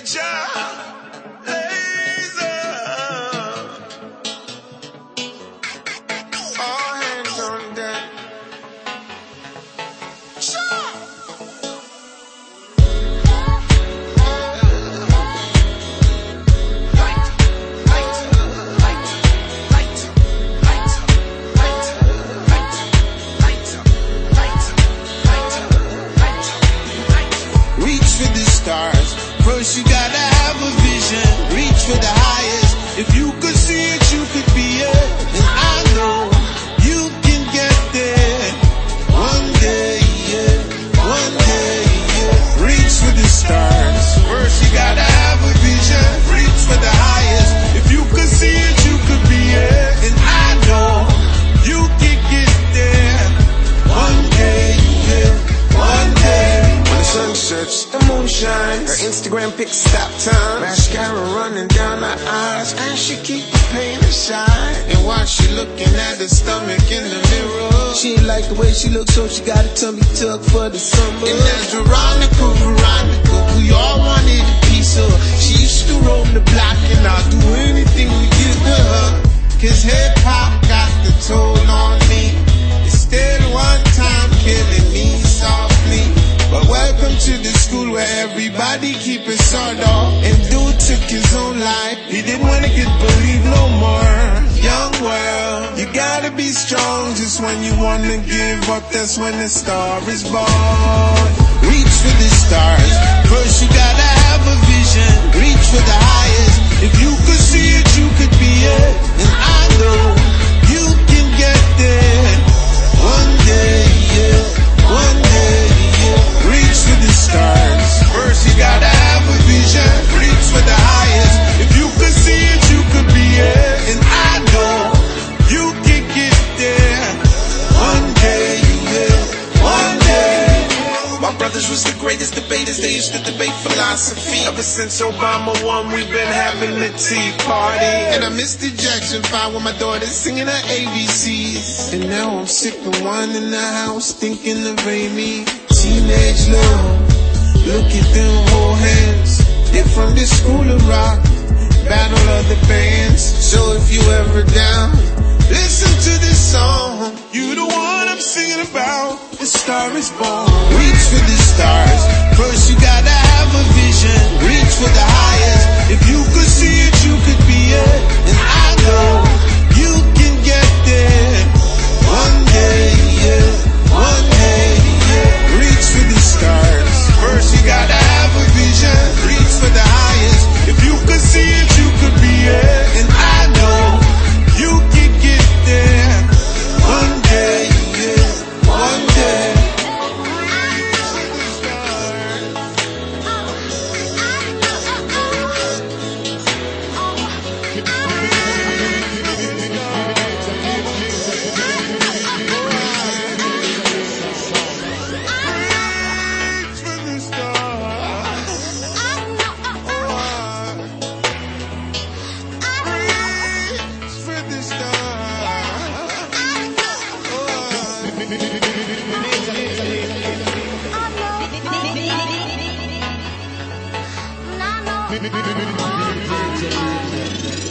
Good job. First, you gotta Instagram pics stop time. Mascara running down her eyes. And she keep the pain aside. And while she looking at her stomach in the mirror. She ain't like the way she looks, so she got a tummy tuck for the summer. And there's Veronica, Veronica, we all wanted a piece of her. Wanna give up. That's when the star is born. Reach for the stars. First you gotta have a vision. Reach for the highest. My was the greatest debaters. They used to debate philosophy. Ever since Obama won, we've been having the Tea Party. And I missed the Jackson 5 with my daughter singing her ABCs. And now I'm sick of one in the house thinking of Amy. Teenage love. Look at them whole hands. They're from the school of rock. Battle of the bands. Reach for the stars. First you gotta have a vision. Reach for the Thank you.